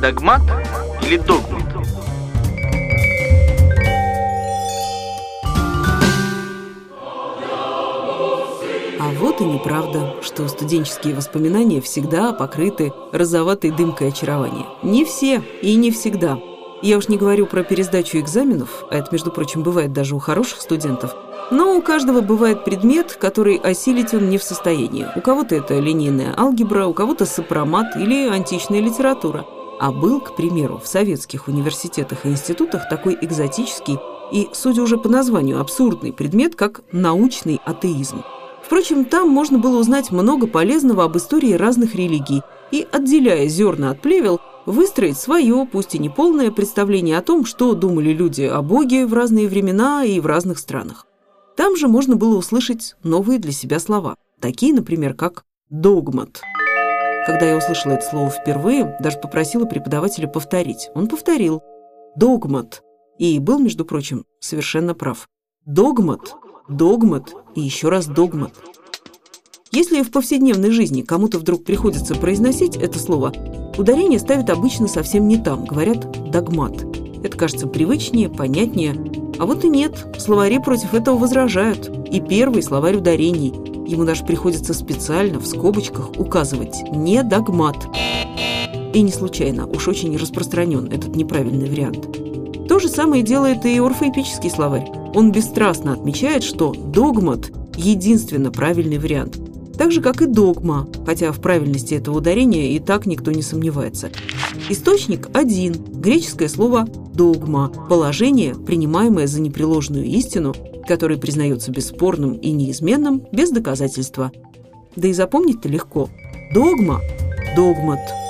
Догмат или догмат? А вот и неправда, что студенческие воспоминания всегда покрыты розоватой дымкой очарования. Не все и не всегда. Я уж не говорю про пересдачу экзаменов, а это, между прочим, бывает даже у хороших студентов. Но у каждого бывает предмет, который осилить он не в состоянии. У кого-то это линейная алгебра, у кого-то сопромат или античная литература. А был, к примеру, в советских университетах и институтах такой экзотический и, судя уже по названию, абсурдный предмет, как научный атеизм. Впрочем, там можно было узнать много полезного об истории разных религий и, отделяя зерна от плевел, выстроить свое, пусть и неполное, представление о том, что думали люди о Боге в разные времена и в разных странах. Там же можно было услышать новые для себя слова, такие, например, как «догмат». Когда я услышала это слово впервые, даже попросила преподавателя повторить. Он повторил «догмат» и был, между прочим, совершенно прав. «Догмат», «догмат» и еще раз «догмат». Если в повседневной жизни кому-то вдруг приходится произносить это слово, ударение ставят обычно совсем не там, говорят «догмат». Это кажется привычнее, понятнее. А вот и нет, словари против этого возражают. И первый словарь ударений. Ему даже приходится специально в скобочках указывать «не догмат». И не случайно, уж очень распространен этот неправильный вариант. То же самое делает и орфоэпический словарь. Он бесстрастно отмечает, что догмат – единственно правильный вариант – так же, как и догма, хотя в правильности этого ударения и так никто не сомневается. Источник один, греческое слово «догма», положение, принимаемое за непреложную истину, которое признается бесспорным и неизменным без доказательства. Да и запомнить-то легко. Догма – догмат –